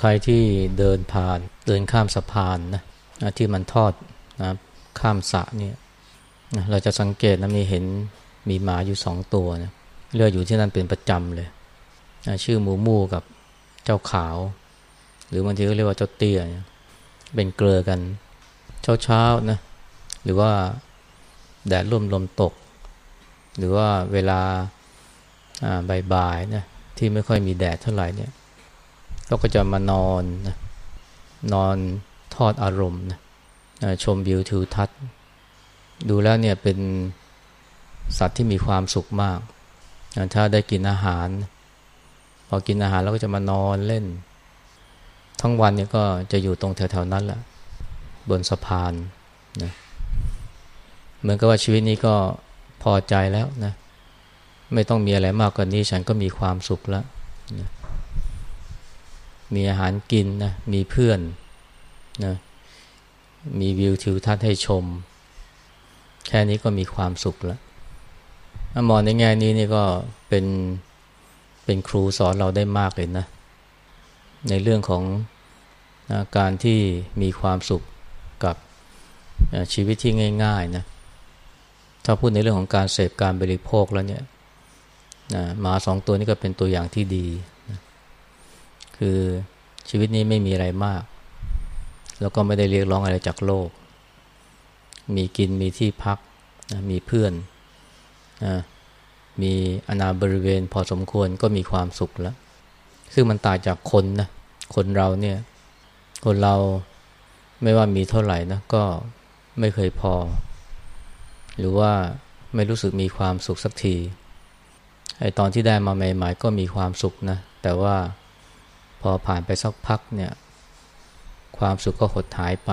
ใครที่เดินผ่านเดินข้ามสะพานนะที่มันทอดนะข้ามสะเนี่ยเราจะสังเกตนะมีเห็นมีหมาอยู่สองตัวนะเลืออยู่ที่นั่นเป็นประจำเลยชื่อหมูมูกับเจ้าขาว หรือบางทีก็เรียกว่าเจ้าเตี้ยเป็นเกลือกันเช้าๆนะหรือว่าแดดร่มลมตก หรือว่าเวลาบ่ายๆนะที่ไม่ค่อยมีแดดเท่าไหร่เนี่ย เราก็จะมานอนนะนอนทอดอารมณ์นะชมวิวทิวทัศน์ ดูแล้วเนี่ยเป็นสัตว์ที่มีความสุขมาก ถ้าได้กินอาหาร พอกินอาหารแล้วก็จะมานอนเล่น ทั้งวันเนี่ยก็จะอยู่ตรงแถวๆนั้นแหละบนสะพานนะเหมือนกับว่าชีวิตนี้ก็พอใจแล้วนะ ไม่ต้องมีอะไรมากกว่านี้ฉันก็มีความสุขแล้วนะ มีอาหารกินนะมีเพื่อนนะมีวิวทิวทัศน์ให้ชม แค่นี้ก็มีความสุขแล้วมองในแง่นี้นี่ก็เป็นเป็นครูสอนเราได้มากเลยนะ ในเรื่องของนะการที่มีความสุขกับชีวิตที่ง่ายๆนะถ้าพูดในเรื่องของการเสพการบริโภคแล้วเนี่ยนะหมาสองตัวนี้ก็เป็นตัวอย่างที่ดี คือชีวิตนี้ไม่มีอะไรมาก แล้วก็ไม่ได้เรียกร้องอะไรจากโลก มีกินมีที่พักนะมีเพื่อนนะมีอนาบริเวณพอสมควรก็มีความสุขแล้ว ซึ่งมันต่างจากคนนะคนเราเนี่ยคนเราไม่ว่ามีเท่าไหร่นะก็ไม่เคยพอ หรือว่าไม่รู้สึกมีความสุขสักทีไอตอนที่ได้มาใหม่ๆก็มีความสุขนะ แต่ว่า พอผ่านไปสักพักเนี่ย ความสุขก็หดหายไป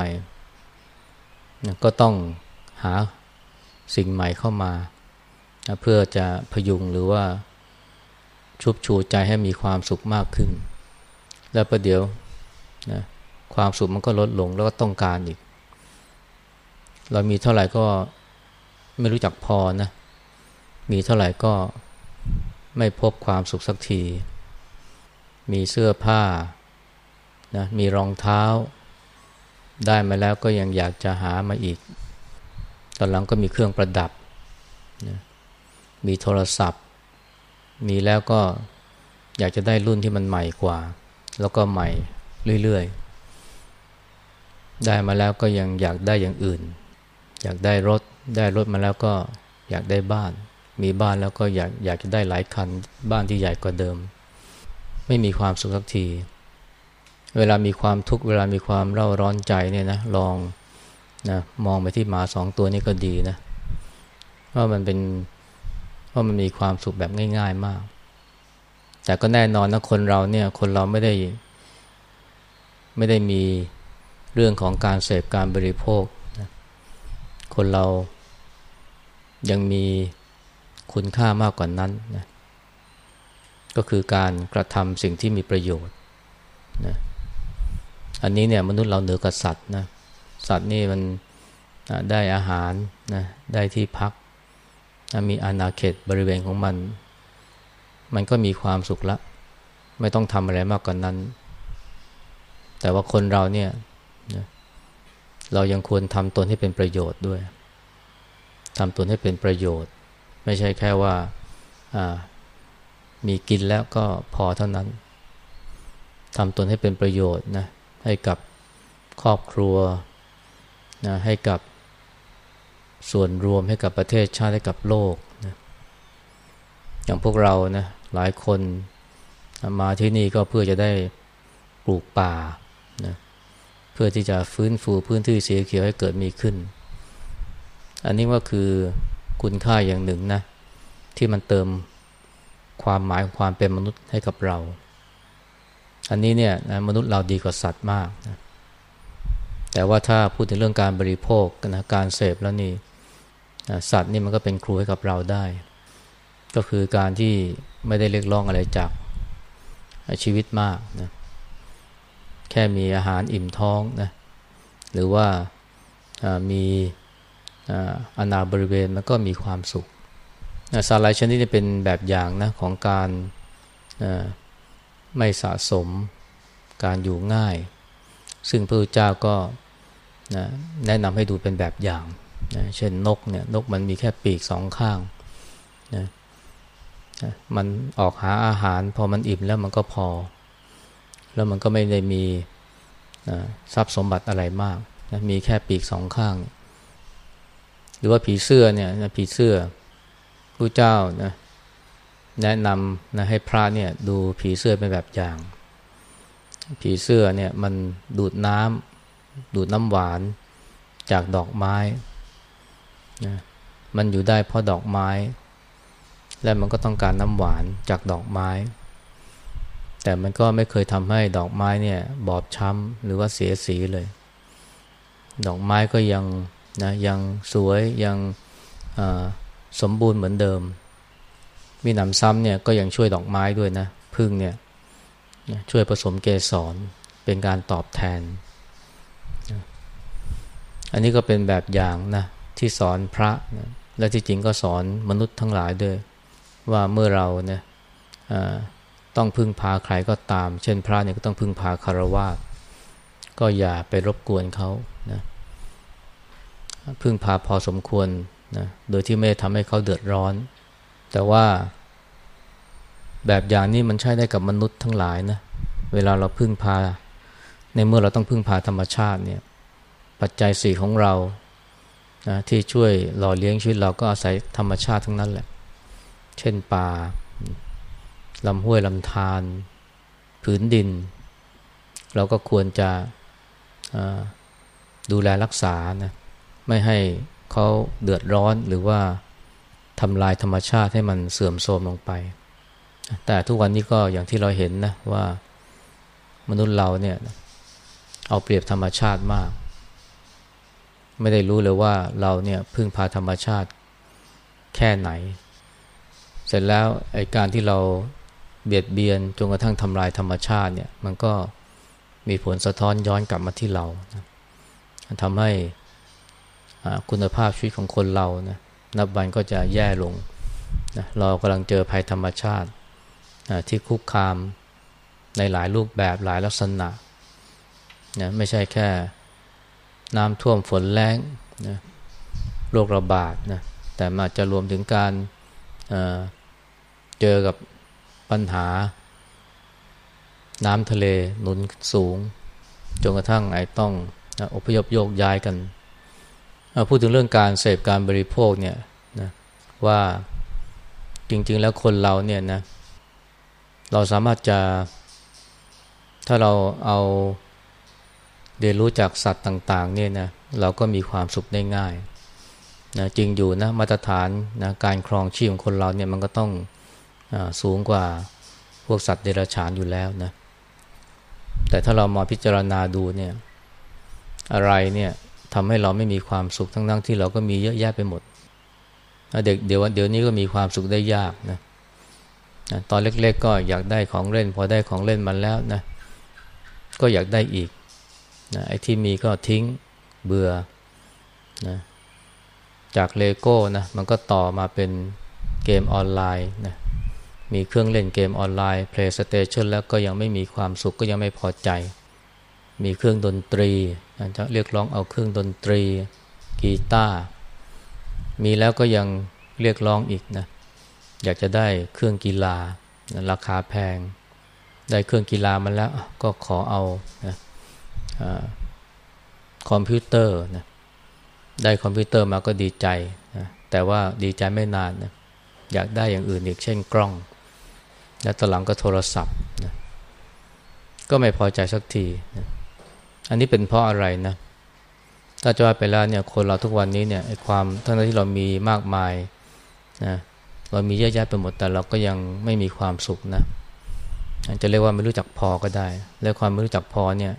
ก็ต้องหาสิ่งใหม่เข้ามา เพื่อจะพยุงหรือว่าชุบชูใจให้มีความสุขมากขึ้น แล้วประเดี๋ยวนะความสุขมันก็ลดลงแล้วก็ต้องการอีก เรามีเท่าไหร่ก็ไม่รู้จักพอนะ มีเท่าไหร่ก็ไม่พบความสุขสักที มีเสื้อผ้านะมีรองเท้า ได้มาแล้วก็ยังอยากจะหามาอีก ตอนหลังก็มีเครื่องประดับนะมีโทรศัพท์ มีแล้วก็อยากจะได้รุ่นที่มันใหม่กว่า แล้วก็ใหม่เรื่อยๆ ได้มาแล้วก็ยังอยากได้อย่างอื่น อยากได้รถ ได้รถมาแล้วก็อยากได้บ้าน มีบ้านแล้วก็อยากอยากจะได้หลายคัน บ้านที่ใหญ่กว่าเดิม ไม่มีความสุขสักที เวลามีความทุกข์เวลามีความเร่าร้อนใจเนี่ยนะลองนะมองไปที่หมาสองตัวนี้ก็ดีนะว่ามันเป็นว่ามันมีความสุขแบบง่าย ๆมาก แต่ก็แน่นอนนะคนเราเนี่ยคนเราไม่ได้ ไม่ได้มีเรื่องของการเสพการบริโภคนะคนเรายังมีคุณค่ามากกว่านั้นนะ ก็คือการกระทำสิ่งที่มีประโยชน์นะอันนี้เนี่ยมนุษย์เราเหนือกสัตว์นะสัตว์นี่มันได้อาหารนะได้ที่พักมีอาณาเขตบริเวณของมัน มันก็มีความสุขละ ไม่ต้องทำอะไรมากกว่านนั้น แต่ว่าคนเราเนี่ยเรายังควรทำตนให้เป็นประโยชน์ด้วยทำตนให้เป็นประโยชน์ ไม่ใช่แค่ว่า มีกินแล้วก็พอเท่านั้นทำตนให้เป็นประโยชน์นะให้กับครอบครัวนะให้กับส่วนรวมให้กับประเทศชาติ ให้กับโลกนะอย่างพวกเรานะหลายคนมาที่นี่ก็เพื่อจะได้ปลูกป่านะเพื่อที่จะฟื้นฟูพื้นที่สีเขียวให้เกิดมีขึ้น อันนี้ก็คือคุณค่าอย่างหนึ่งนะที่มันเติม ความหมายของความเป็นมนุษย์ให้กับเรา อันนี้เนี่ยนะมนุษย์เราดีกว่าสัตว์มากนะแต่ว่าถ้าพูดถึงเรื่องการบริโภคนะการเสพแล้วนี่สัตว์นี่มันก็เป็นครูให้กับเราได้ ก็คือการที่ไม่ได้เรียกร้องอะไรจากชีวิตมากนะแค่มีอาหารอิ่มท้องนะหรือว่ามีอาณาบริเวณมันก็มีความสุข สาลายชนิดนี้เป็นแบบอย่างนะของการไม่สะสมการอยู่ง่าย ซึ่งพระพุทธเจ้าก็นะแนะนำให้ดูเป็นแบบอย่างนะเช่นนกเนี่ยนกมันมีแค่ปีกสองข้างนะมันออกหาอาหาร พอมันอิ่มแล้วมันก็พอ แล้วมันก็ไม่ได้มีนะทรัพย์สมบัติอะไรมากนะมีแค่ปีกสองข้าง หรือว่าผีเสื้อเนี่ยนะผีเสื้อ ผู้เจ้านะแนะนำนะให้พระเนี่ยดูผีเสื้อเป็นแบบอย่าง ผีเสื้อเนี่ยมันดูดน้ำดูดน้ำหวานจากดอกไม้นะมันอยู่ได้เพราะดอกไม้ และมันก็ต้องการน้ำหวานจากดอกไม้ แต่มันก็ไม่เคยทำให้ดอกไม้เนี่ยบอบช้ำหรือว่าเสียสีเลย ดอกไม้ก็ยังนะยังสวยยัง สมบูรณ์เหมือนเดิม มีหนำซ้ำเนี่ยก็ยังช่วยดอกไม้ด้วยนะพึ่งเนี่ยช่วยผสมเกสรเป็นการตอบแทน อันนี้ก็เป็นแบบอย่างนะที่สอนพระนะและที่จริงก็สอนมนุษย์ทั้งหลายด้วย ว่าเมื่อเราเนี่ยต้องพึ่งพาใครก็ตาม เช่นพระเนี่ยก็ต้องพึ่งพาคารวะก็อย่าไปรบกวนเขานะพึ่งพาพอสมควร นะโดยที่ไม่ทำให้เขาเดือดร้อน แต่ว่าแบบอย่างนี้มันใช้ได้กับมนุษย์ทั้งหลายนะเวลาเราพึ่งพา ในเมื่อเราต้องพึ่งพาธรรมชาติเนี่ยปัจจัยสี่ของเรานะที่ช่วยหล่อเลี้ยงชีวิตเราก็อาศัยธรรมชาติทั้งนั้นแหละ เช่นป่าลำห้วยลำธารผืนดิน เราก็ควรจะดูแลรักษานะไม่ให้ เขาเดือดร้อนหรือว่าทำลายธรรมชาติให้มันเสื่อมโทรมลงไป แต่ทุกวันนี้ก็อย่างที่เราเห็นนะว่ามนุษย์เราเนี่ยเอาเปรียบธรรมชาติมาก ไม่ได้รู้เลยว่าเราเนี่ยพึ่งพาธรรมชาติแค่ไหน เสร็จแล้วไอ้การที่เราเบียดเบียนจนกระทั่งทำลายธรรมชาติเนี่ยมันก็มีผลสะท้อนย้อนกลับมาที่เราทำให้ คุณภาพชีวิตของคนเรานะนับวันก็จะแย่ลงนะเรากำลังเจอภัยธรรมชาติที่คุกคามในหลายรูปแบบหลายลักษณะนะไม่ใช่แค่น้ำท่วมฝนแรงนะโรคระบาดนะแต่มาจะรวมถึงการเเจอกับปัญหา น้ำทะเลหนุนสูง จนกระทั่งไอ้ต้องอพยพโยกย้ายกัน พูดถึงเรื่องการเสพการบริโภคเนี่ยนะว่าจริง ๆ แล้วคนเราเนี่ยนะเราสามารถจะ ถ้าเราเอาเรียนรู้จากสัตว์ต่างๆเนี่ยนะเราก็มีความสุขได้ง่ายนะจริงอยู่นะมาตรฐานนะการครองชีพของคนเราเนี่ยมันก็ต้องอสูงกว่าพวกสัตว์เดรัจฉานอยู่แล้วนะแต่ถ้าเรามาพิจารณาดูเนี่ยอะไรเนี่ย ทำให้เราไม่มีความสุขทั้งนั้นที่เราก็มีเยอะแยะไปหมดเด็กเดี๋ยวเดี๋ยวนี้ก็มีความสุขได้ยากนะตอนเล็กๆก็อยากได้ของเล่น พอได้ของเล่นมันแล้วนะก็อยากได้อีกนะไอ้ที่มีก็ทิ้งเบื่อนะจากเลโก้นะมันก็ต่อมาเป็นเกมออนไลน์นะมีเครื่องเล่นเกมออนไลน์ PlayStation แล้วก็ยังไม่มีความสุขก็ยังไม่พอใจ มีเครื่องดนตรี จะเรียกร้องเอาเครื่องดนตรี กีตาร์มีแล้วก็ยังเรียกร้องอีกนะอยากจะได้เครื่องกีฬาราคาแพง ได้เครื่องกีฬามาแล้วก็ขอเอานะคอมพิวเตอร์นะได้คอมพิวเตอร์มาก็ดีใจนะแต่ว่าดีใจไม่นานนะอยากได้อย่างอื่นอีกเช่นกล้อง และตหลังก็โทรศัพท์นะก็ไม่พอใจสักทีนะ อันนี้เป็นเพราะอะไรนะถ้าจะว่าไปแล้วเนี่ยคนเราทุกวันนี้เนี่ยไอ้ความทั้งที่เรามีมากมายนะเรามีเยอะแยะไปหมดแต่เราก็ยังไม่มีความสุขนะจะเรียกว่าไม่รู้จักพอก็ได้ และความไม่รู้จักพอเนี่ย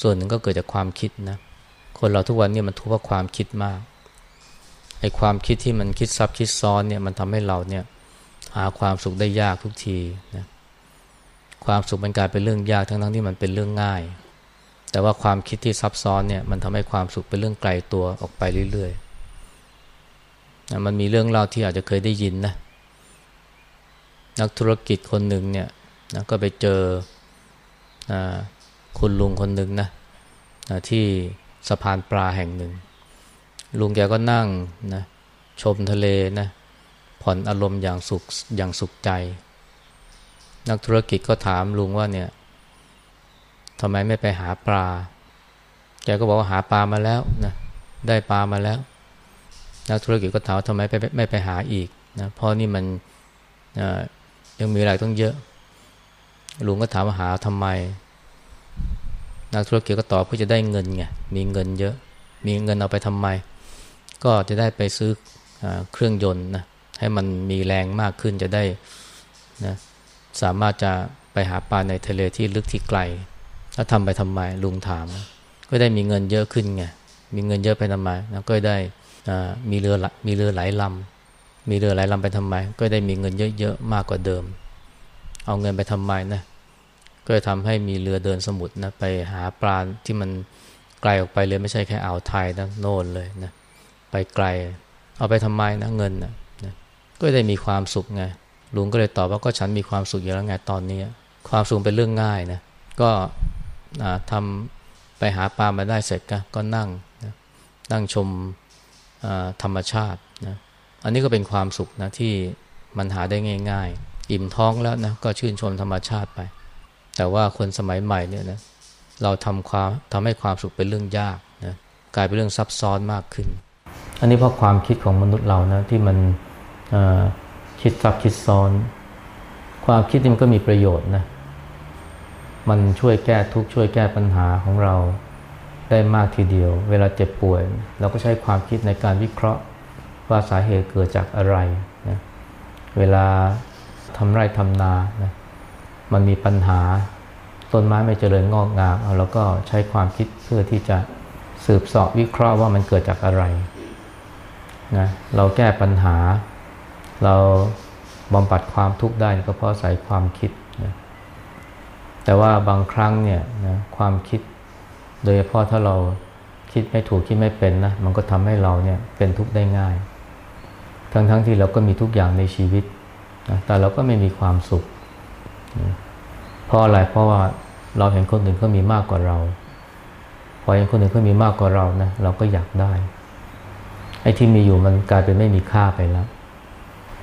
ส่วนหนึ่งก็เกิดจากความคิดนะคนเราทุกวันนี้มันทุกข์เพราะความคิดมากไอ้ความคิดที่มันคิดซับคิดซ้อนเนี่ยมันทำให้เราเนี่ยหาความสุขได้ยากทุกทีนะความสุขมันกลายเป็นเรื่องยากทั้งทั้งที่มันเป็นเรื่องง่าย แต่ว่าความคิดที่ซับซ้อนเนี่ยมันทำให้ความสุขเป็นเรื่องไกลตัวออกไปเรื่อยๆนะมันมีเรื่องเล่าที่อาจจะเคยได้ยินนะนักธุรกิจคนหนึ่งเนี่ยนะก็ไปเจอคุณลุงคนหนึ่งนะที่สะพานปลาแห่งหนึ่ง ลุงแกก็นั่งนะชมทะเลนะผ่อนอารมณ์อย่างสุขอย่างสุขใจ นักธุรกิจก็ถามลุงว่าเนี่ยำไมไม่ไปหาปลา แกก็บอกว่าหาปลามาแล้วนะ ได้ปลามาแล้ว นักธุรกิจก็ถามทำไมไปไม่ไปหาอีกนะ เพราะนี่มันยังมีอะไรต้องเยอะ ลุงก็ถามว่าหาทำไม นักธุรกิจก็ตอบเพื่อจะได้เงินไง มีเงินเยอะ มีเงินเอาไปทำไม ก็จะได้ไปซื้ออเครื่องยนต์นะให้มันมีแรงมากขึ้นจะได้นะสามารถจะไปหาปลาในทะเลที่ลึกที่ไกล ถ้าทำไปทำไมลุงถาม ก็ได้มีเงินเยอะขึ้นไงมีเงินเยอะไปทำไมแล้วก็ได้มีเรือมีเรือหลายลำมีเรือหลายลำไปทำไม ก็ได้มีเงินเยอะๆมากกว่าเดิม เอาเงินไปทำไมนะก็จะทำให้มีเรือเดินสมุทรนะไปหาปลาที่มันไกลออกไปเลยไม่ใช่แค่อ่าวไทยนะโน่นเลยนะไปไกล เอาไปทำไมนะเงินนะนะก็ได้มีความสุขไงลุงก็เลยตอบว่าก็ฉันมีความสุขอยู่แล้วไงตอนนี้ ความสุขเป็นเรื่องง่ายนะก็ ทำไปหาปลามาได้เสร็จก็ก็นั่งนะนั่งชมธรรมชาตินะอันนี้ก็เป็นความสุขนะที่มันหาได้ง่าย ๆ อิ่มท้องแล้วนะก็ชื่นชมธรรมชาติไป แต่ว่าคนสมัยใหม่เนี่ยนะเราทำความทำให้ความสุขเป็นเรื่องยากนะกลายเป็นเรื่องซับซ้อนมากขึ้น อันนี้เพราะความคิดของมนุษย์เรานะที่มันคิดซับคิดซ้อน ความคิดนี่มันก็มีประโยชน์นะ มันช่วยแก้ทุกข์ช่วยแก้ปัญหาของเราได้มากทีเดียว เวลาเจ็บป่วย เราก็ใช้ความคิดในการวิเคราะห์ว่าสาเหตุเกิดจากอะไรนะเวลาทำไร่ทำนานะมันมีปัญหาต้นไม้ไม่เจริญงอกงามเอาเราก็ใช้ความคิดเพื่อที่จะสืบสอบวิเคราะห์ว่ามันเกิดจากอะไรนะเราแก้ปัญหา เราบำบัดความทุกข์ได้ก็เพราะใส่ความคิด แต่ว่าบางครั้งเนี่ยนะความคิดโดยเฉพาะถ้าเราคิดไม่ถูกคิดไม่เป็นนะมันก็ทำให้เราเนี่ยเป็นทุกข์ได้ง่าย ทั้งๆทที่เราก็มีทุกอย่างในชีวิตนะแต่เราก็ไม่มีความสุขนะเพราะอะไรเพราะว่าเราเห็นคนอื่นเขามีมากกว่าเราพอเห็นคนอื่นเขามีมากกว่าเรานะเราก็อยากได้ไอ้ที่มีอยู่มันกลายเป็นไม่มีค่าไปแล้ว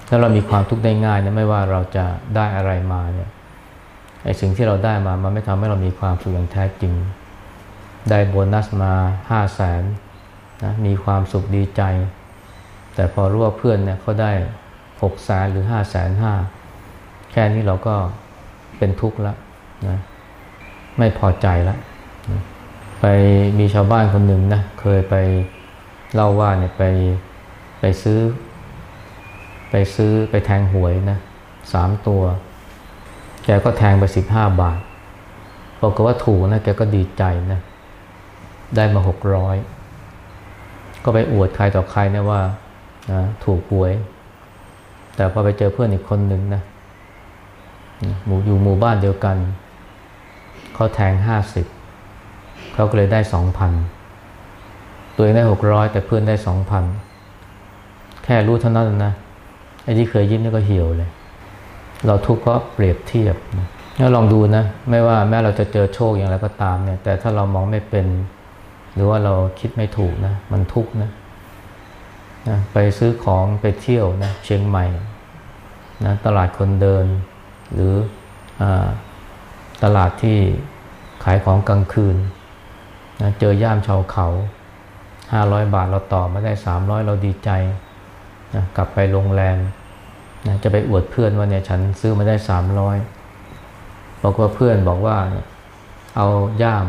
ถ้าเรามีความทุกข์ได้ง่ายนะไม่ว่าเราจะได้อะไรมาเนี่ย ไอ้สิ่งที่เราได้มามันไม่ทำให้เรามีความสุขอย่างแท้จริง ได้โบนัสมาห้าแสนนะมีความสุขดีใจ แต่พอรู้ว่าเพื่อนเนี่ยเขาได้หกแสนหรือห้าแสนห้าแค่นี้เราก็เป็นทุกข์ล้วนะไม่พอใจแล้วนะไปมีชาวบ้านคนหนึ่งนะเคยไปเล่าว่าเนี่ยไปไปซื้อ ไปซื้อไปแทงหวยนะสามตัว แกก็แทงไปสิบห้าบาทบอกว่าถูกนะแกก็ดีใจนะ ได้มาหกร้อยก็ไปอวดใครต่อใครนะว่านะถูกหวย แต่พอไปเจอเพื่อนอีกคนหนึ่งนะหมู่อยู่หมู่บ้านเดียวกัน เขาแทงห้าสิบเขาก็เลยได้สองพันตัวเองได้หกร้อยแต่เพื่อนได้สองพันแค่รู้เท่านั้นนะไอ้ที่เคยยิ้มนี่ก็เหี่ยวเลย เราทุกข์เพราะเปรียบเทียบนะลองดูนะ ไม่ว่าแม้เราจะเจอโชคอย่างไรก็ตามเนี่ย แต่ถ้าเรามองไม่เป็น หรือว่าเราคิดไม่ถูกนะ มันทุกข์นะนะ ไปซื้อของไปเที่ยวนะเชียงใหม่นะตลาดคนเดิน หรืออตลาดที่ขายของกลางคืนนะเจอย่ามชาวเขาห้าร้อยบาทเราต่อมาได้สามร้อยเราดีใจนะกลับไปโรงแรม นะจะไปอวดเพื่อนว่าเนี่ยฉันซื้อมาได้สามร้อยบอกว่าเพื่อนบอกว่าเนี่ยเอาย่าม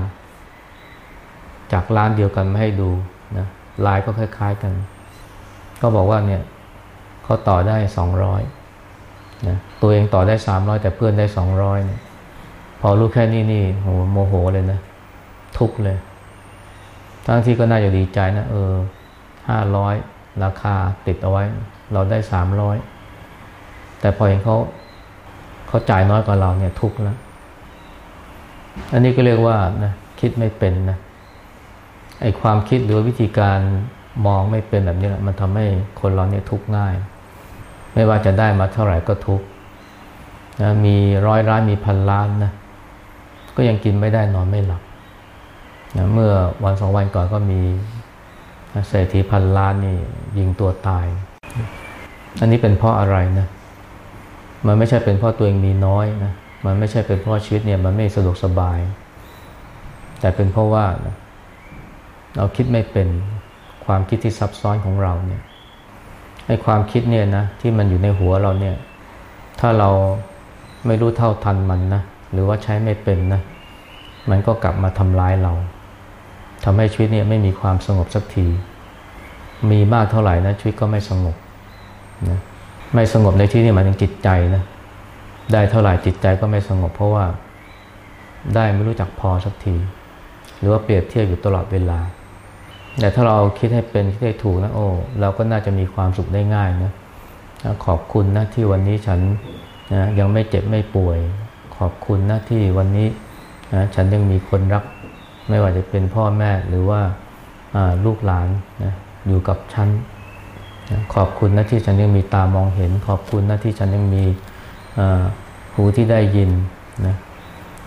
จากร้านเดียวกันมาให้ดูนะลายก็คล้าย ๆกัน ก็บอกว่าเนี่ยเขาต่อได้สองร้อยนะตัวเองต่อได้สามร้อยแต่เพื่อนได้สองร้อยเนี่ยพอรู้แค่นี้นี่โหโมโหเลยนะ ทุกเลย ทั้งที่ก็น่าจะดีใจนะ เออห้าร้อยราคาติดเอาไว้ เราได้สามร้อย แต่พอเห็นเขาเขาจ่ายน้อยกว่าเราเนี่ยทุกข์แล้ว อันนี้ก็เรียกว่านะคิดไม่เป็นนะไอความคิดหรือวิธีการมองไม่เป็นแบบนี้แหละมันทำให้คนเราเนี่ยทุกข์ง่าย ไม่ว่าจะได้มาเท่าไหร่ก็ทุกข์นะมีร้อยล้านมีพันล้านนะก็ยังกินไม่ได้นอนไม่หลับนะเมื่อวันสองวันก่อนก็มีเศรษฐีพันล้านนี่ยิงตัวตาย อันนี้เป็นเพราะอะไรนะ มันไม่ใช่เป็นเพราะตัวเองมีน้อยนะมันไม่ใช่เป็นเพราะชีวิตเนี่ยมันไม่สะดวกสบาย แต่เป็นเพราะว่านะเราคิดไม่เป็นความคิดที่ซับซ้อนของเราเนี่ยไอ้ความคิดเนี่ยนะที่มันอยู่ในหัวเราเนี่ย ถ้าเราไม่รู้เท่าทันมันนะหรือว่าใช้ไม่เป็นนะมันก็กลับมาทำร้ายเราทำให้ชีวิตเนี่ยไม่มีความสงบสักที มีมากเท่าไหร่นะชีวิตก็ไม่สงบนะ ไม่สงบในที่นี้หมายถึงจิตใจนะได้เท่าไหร่จิตใจก็ไม่สงบ เพราะว่าได้ไม่รู้จักพอสักที หรือว่าเปรียบเทียบอยู่ตลอดเวลา แต่ถ้าเราคิดให้เป็นคิดให้ถูกนะโอ้เราก็น่าจะมีความสุขได้ง่ายนะขอบคุณนะที่วันนี้ฉันนะยังไม่เจ็บไม่ป่วย ขอบคุณนะที่วันนี้นะฉันยังมีคนรัก ไม่ว่าจะเป็นพ่อแม่หรือว่าลูกหลานนะอยู่กับฉัน ขอบคุณนะที่ฉันยังมีตามองเห็น ขอบคุณนะที่ฉันยังมีหูที่ได้ยินนะ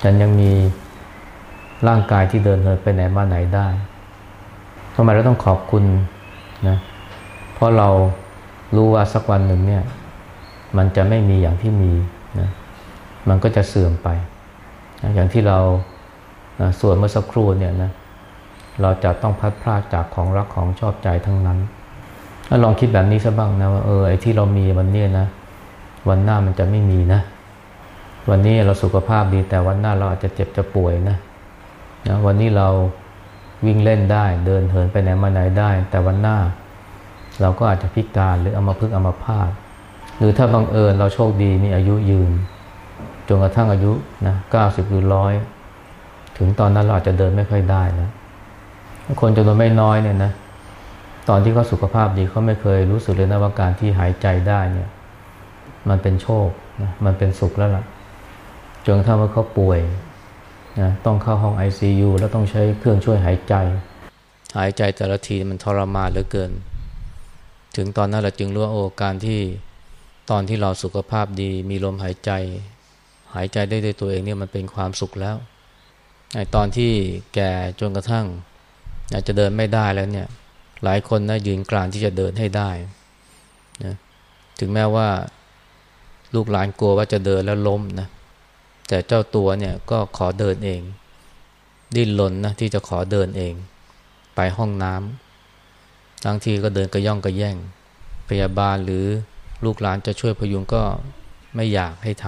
ฉันยังมีร่างกายที่เดินเหินไปไหนมาไหนได้ทำไมเราต้องขอบคุณนะเพราะเรารู้ว่าสักวันหนึ่งเนี่ย มันจะไม่มีอย่างที่มีนะมันก็จะเสื่อมไปนะอย่างที่เรานะส่วนเมื่อสักครู่เนี่ยนะเราจะต้องพัดพลาดจากของรักของชอบใจทั้งนั้น ลองคิดแบบนี้ซะบ้างนะว่าเออไอ้ที่เรามีวันนี้นะ วันหน้ามันจะไม่มีนะ วันนี้เราสุขภาพดีแต่วันหน้าเราอาจจะเจ็บจะป่วยนะนะวันนี้เราวิ่งเล่นได้เดินเหินไปไหนมาไหนได้ แต่วันหน้าเราก็อาจจะพิการหรือเอามาพึ่งเอามาพาดหรือถ้าบังเอิญเราโชคดีมีอายุยืนจนกระทั่งอายุนะเก้าสิบหรือร้อยถึงตอนนั้นเราอาจจะเดินไม่ค่อยได้นะคนจำนวนไม่น้อยเนี่ยนะ ตอนที่เขาสุขภาพดีเขาไม่เคยรู้สึกเลยนะว่าการที่หายใจได้เนี่ย มันเป็นโชคนะมันเป็นสุขแล้วล่ะจนกระทั่งว่าเขาป่วยนะต้องเข้าห้อง ICU แล้วต้องใช้เครื่องช่วยหายใจ หายใจแต่ละทีมันทรมานเหลือเกิน ถึงตอนนั้นเราจึงรู้ว่าโอ้การที่ตอนที่เราสุขภาพดี มีลมหายใจ หายใจได้ด้วยตัวเองเนี่ยมันเป็นความสุขแล้วไอตอนที่แก่จนกระทั่งอาจจะเดินไม่ได้แล้วเนี่ย หลายคนนะยืนกลานที่จะเดินให้ได้นะถึงแม้ว่าลูกหลานกลัวว่าจะเดินแล้วล้มนะแต่เจ้าตัวเนี่ยก็ขอเดินเอง ดิ้นรนนะที่จะขอเดินเอง ไปห้องน้ำบางทีก็เดินกระย่องกระแย่ง พยาบาลหรือลูกหลานจะช่วยพยุงก็ไม่อยากให้ท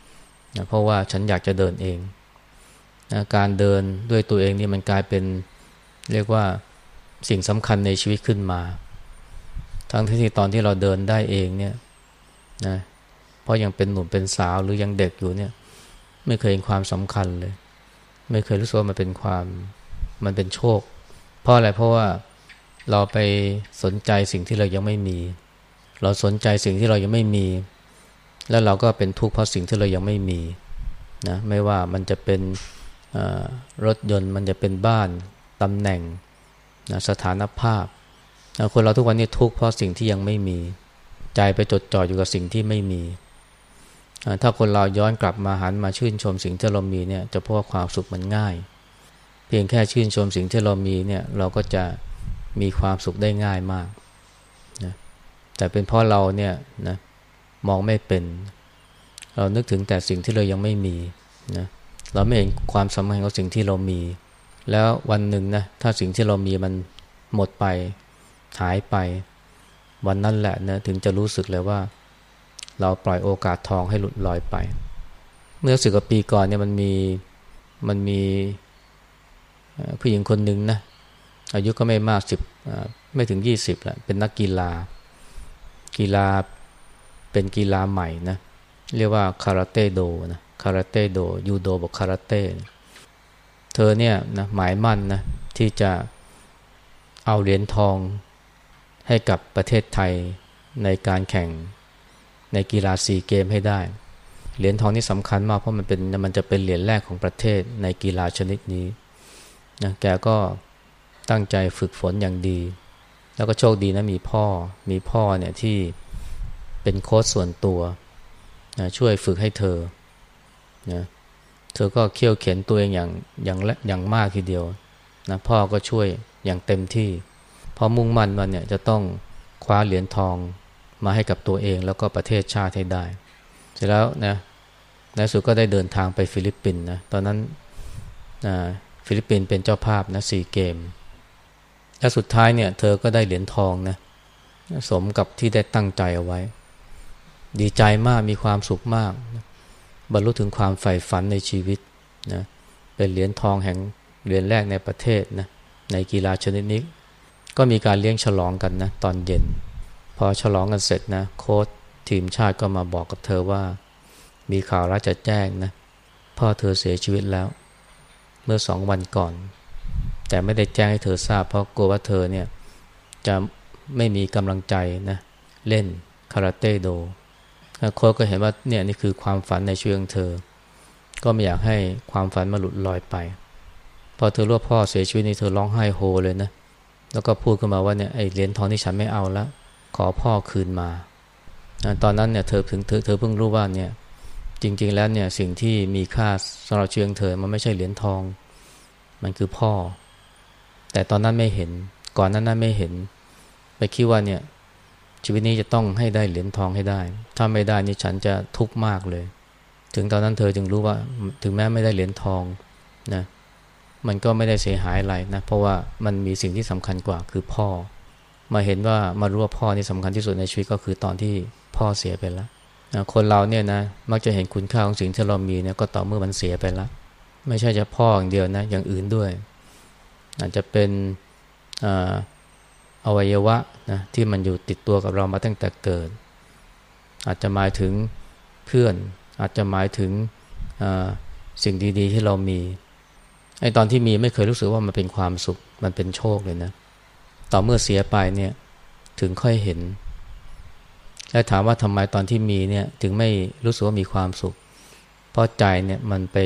ำนะเพราะว่าฉันอยากจะเดินเองนะการเดินด้วยตัวเองนี่มันกลายเป็นเรียกว่า สิ่งสำคัญในชีวิตขึ้นมา ทั้งที่ตอนที่เราเดินได้เองเนี่ยนะเพราะยังเป็นหนุ่มเป็นสาวหรือยังเด็กอยู่เนี่ย ไม่เคยเห็นความสำคัญเลย ไม่เคยรู้สึกว่ามันเป็นความมันเป็นโชค เพราะอะไรเพราะว่าเราไปสนใจสิ่งที่เรายังไม่มี เราสนใจสิ่งที่เรายังไม่มี แล้วเราก็เป็นทุกข์เพราะสิ่งที่เรายังไม่มีนะไม่ว่ามันจะเป็นรถยนต์มันจะเป็นบ้านตำแหน่ง นะสถานภาพนะคนเราทุกวันนี้ทุกข์เพราะสิ่งที่ยังไม่มี ใจไปจดจ่ออยู่กับสิ่งที่ไม่มี ถ้าคนเราย้อนกลับมาหันมาชื่นชมสิ่งที่เรามีเนี่ยจะพบว่าความสุขมันง่าย เพียงแค่ชื่นชมสิ่งที่เรามีเนี่ยเราก็จะมีความสุขได้ง่ายมากนะแต่เป็นเพราะเราเนี่ยนะมองไม่เป็น เรานึกถึงแต่สิ่งที่เรายังไม่มีนะเราไม่เห็นความสำคัญของสิ่งที่เรามี แล้ววันหนึ่งนะถ้าสิ่งที่เรามีมันหมดไปหายไป วันนั้นแหละนะถึงจะรู้สึกเลยว่า เราปล่อยโอกาสทองให้หลุดลอยไป เมื่อสิบกว่าปีก่อนเนี่ยมันมีมันมีผู้หญิงคนหนึ่งนะอายุก็ไม่มากสิบไม่ถึงยี่สิบแหละเป็นนักกีฬา กีฬาเป็นกีฬาใหม่นะเรียกว่าคาราเต้โดนะคาราเต้โดยูโดบอกคาราเต้ เธอเนี่ยนะหมายมั่นนะที่จะเอาเหรียญทองให้กับประเทศไทยในการแข่งในกีฬาซีเกมให้ได้ เหรียญทองนี่สำคัญมากเพราะมันเป็นมันจะเป็นเหรียญแรกของประเทศในกีฬาชนิดนี้นะแกก็ตั้งใจฝึกฝนอย่างดี แล้วก็โชคดีนะมีพ่อมีพ่อเนี่ยที่เป็นโค้ชส่วนตัวนะช่วยฝึกให้เธอนะ เธอก็เคี่ยวเข็นตัวเองอย่างอย่างอย่างมากทีเดียวนะพ่อก็ช่วยอย่างเต็มที่พอมุ่งมั่นมันเนี่ยจะต้องคว้าเหรียญทองมาให้กับตัวเองแล้วก็ประเทศชาติให้ได้ เสร็จแล้วนะในสุดก็ได้เดินทางไปฟิลิปปินส์นะตอนนั้นนะฟิลิปปินส์เป็นเจ้าภาพนะซีเกมส์ และสุดท้ายเนี่ยเธอก็ได้เหรียญทองนะสมกับที่ได้ตั้งใจเอาไว้ ดีใจมากมีความสุขมากนะ บรรลุถึงความใฝ่ฝันในชีวิตนะเป็นเหรียญทองแห่งเหรียญแรกในประเทศนะในกีฬาชนิดนี้ ก็มีการเลี้ยงฉลองกันนะตอนเย็น พอฉลองกันเสร็จนะโค้ชทีมชาติก็มาบอกกับเธอว่า มีข่าวร้ายจะแจ้งนะพ่อเธอเสียชีวิตแล้ว เมื่อสองวันก่อน แต่ไม่ได้แจ้งให้เธอทราบ เพราะกลัวว่าเธอเนี่ยจะไม่มีกำลังใจนะเล่นคาราเต้โด โค้ชก็เห็นว่าเนี่ยนี่คือความฝันในชีวิตของเธอ ก็ไม่อยากให้ความฝันมาหลุดลอยไป พอเธอรู้พ่อเสียชีวิตนี่เธอร้องไห้โฮเลยนะ แล้วก็พูดขึ้นมาว่าเนี่ยไอ้เหรียญทองที่ฉันไม่เอาล้วขอพ่อคืนมา ตอนนั้นเนี่ยเธอถึงเธอเธอเพิ่งรู้ว่าเนี่ยจริงๆแล้วเนี่ยสิ่งที่มีค่าสำหรับชีวิตเธอมันไม่ใช่เหรียญทอง มันคือพ่อ แต่ตอนนั้นไม่เห็นก่อนนั้นนั้นไม่เห็น ไปคิดว่าเนี่ย ชีวิตนี้จะต้องให้ได้เหรียญทองให้ได้ ถ้าไม่ได้นี่ฉันจะทุกข์มากเลย ถึงตอนนั้นเธอจึงรู้ว่าถึงแม้ไม่ได้เหรียญทองนะมันก็ไม่ได้เสียหายอะไรนะ เพราะว่ามันมีสิ่งที่สำคัญกว่าคือพ่อ มาเห็นว่ามารู้ว่าพ่อนี่สำคัญที่สุดในชีวิตก็คือตอนที่พ่อเสียไปแล้วนะคนเราเนี่ยนะมักจะเห็นคุณค่าของสิ่งที่เรามีเนี่ยก็ต่อเมื่อมันเสียไปแล้ว ไม่ใช่จะพ่ออย่างเดียวนะอย่างอื่นด้วย อาจจะเป็นอ่า อวัยวะนะที่มันอยู่ติดตัวกับเรามาตั้งแต่เกิด อาจจะหมายถึงเพื่อน อาจจะหมายถึงสิ่งดี ๆ ที่เรามีไอตอนที่มีไม่เคยรู้สึกว่ามันเป็นความสุขมันเป็นโชคเลยนะ ต่อเมื่อเสียไปเนี่ยถึงค่อยเห็นและถามว่าทำไมตอนที่มีเนี่ยถึงไม่รู้สึกว่ามีความสุข เพราะใจเนี่ยมันไป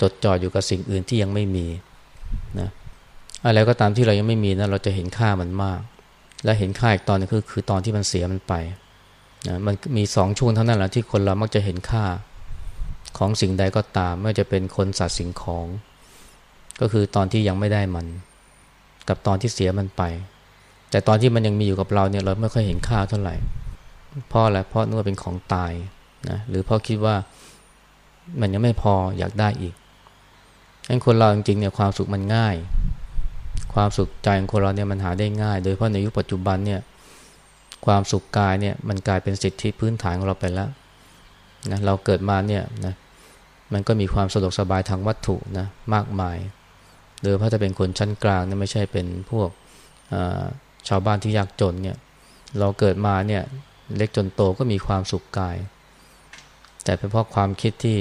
จดจ่ออยู่กับสิ่งอื่นที่ยังไม่มีนะ อะไรก็ตามที่เรายังไม่มีนะเราจะเห็นค่ามันมาก และเห็นค่าอีกตอนนึงคือคือตอนที่มันเสียมันไปนะมันมีสองช่วงเท่านั้นแหละที่คนเรามักจะเห็นค่าของสิ่งใดก็ตามไม่ว่าจะเป็นคนสัตว์สิ่งของ ก็คือตอนที่ยังไม่ได้มัน กับตอนที่เสียมันไป แต่ตอนที่มันยังมีอยู่กับเราเนี่ยเราไม่ค่อยเห็นค่าเท่าไหร่เพราะอะไรเพราะนึกว่าเป็นของตายนะหรือเพราะคิดว่ามันยังไม่พออยากได้อีกงั้นคนเราจริงๆเนี่ยความสุขมันง่าย ความสุขใจของคนเราเนี่ยมันหาได้ง่าย โดยเฉพาะในยุคปัจจุบันเนี่ยความสุขกายเนี่ยมันกลายเป็นสิทธิพื้นฐานของเราไปแล้วนะเราเกิดมาเนี่ยนะมันก็มีความสะดวกสบายทางวัตถุนะมากมาย โดยเพราะจะเป็นคนชั้นกลางเนี่ยไม่ใช่เป็นพวกชาวบ้านที่ยากจนเนี่ยเราเกิดมาเนี่ยเล็กจนโตก็มีความสุขกาย แต่เป็นเพราะความคิดที่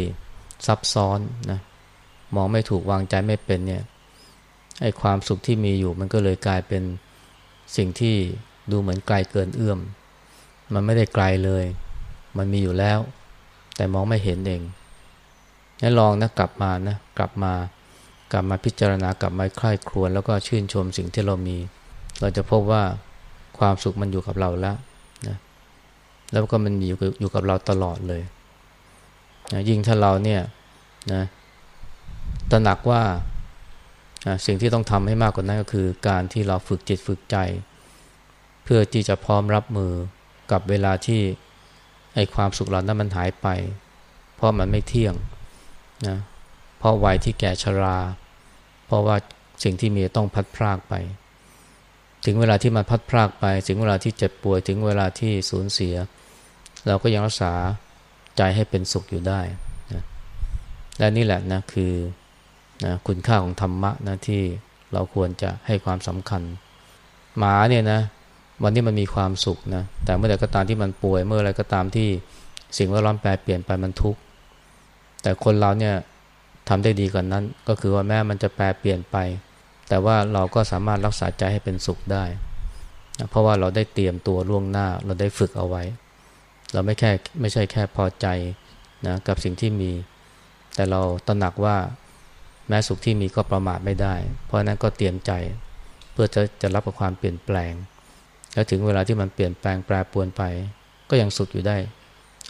ซับซ้อนนะมองไม่ถูกวางใจไม่เป็นเนี่ย ไอ้ความสุขที่มีอยู่มันก็เลยกลายเป็นสิ่งที่ดูเหมือนไกลเกินเอื้อม มันไม่ได้ไกลเลย มันมีอยู่แล้ว แต่มองไม่เห็นเองงั้นลองนะกลับมานะกลับมากลับมาพิจารณากลับมาคลายครวญแล้วก็ชื่นชมสิ่งที่เรามี เราจะพบว่าความสุขมันอยู่กับเราแล้วนะแล้วก็มันอยู่อยู่กับเราตลอดเลยนะยิ่งถ้าเราเนี่ยนะตระหนักว่า สิ่งที่ต้องทำให้มากกว่านั้นก็คือ การที่เราฝึกจิตฝึกใจ เพื่อที่จะพร้อมรับมือกับเวลาที่ไอความสุขเหล่านั้นมันหายไป เพราะมันไม่เที่ยงนะเพราะวัยที่แก่ชรา เพราะว่าสิ่งที่มีต้องพัดพรากไป ถึงเวลาที่มันพัดพรากไป ถึงเวลาที่เจ็บป่วยถึงเวลาที่สูญเสีย เราก็ยังรักษาใจให้เป็นสุขอยู่ได้นะและนี่แหละนะคือ นะคุณค่าของธรรมะนะที่เราควรจะให้ความสำคัญ หมาเนี่ยนะ วันนี้มันมีความสุขนะแต่เมื่อใดก็ตามที่มันป่วย เมื่อไรก็ตามที่สิ่งแวดล้อมแปรเปลี่ยนไปมันทุกข์แต่คนเราเนี่ยทำได้ดีกว่านนั้น ก็คือว่าแม้มันจะแปรเปลี่ยนไป แต่ว่าเราก็สามารถรักษาใจให้เป็นสุขได้นะเพราะว่าเราได้เตรียมตัวล่วงหน้าเราได้ฝึกเอาไว้ เราไม่แค่ไม่ใช่แค่พอใจนะกับสิ่งที่มี แต่เราตระหนักว่า แม้สุขที่มีก็ประมาทไม่ได้ เพราะนั้นก็เตรียมใจเพื่อจะจะรับกับความเปลี่ยนแปลง แล้วถึงเวลาที่มันเปลี่ยนแปลงแปรปรวนไป ก็ยังสุขอยู่ได้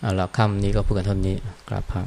เอาละค่ำนี้ก็พูดกันเท่านี้กราบพระ